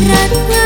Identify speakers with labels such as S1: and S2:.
S1: erat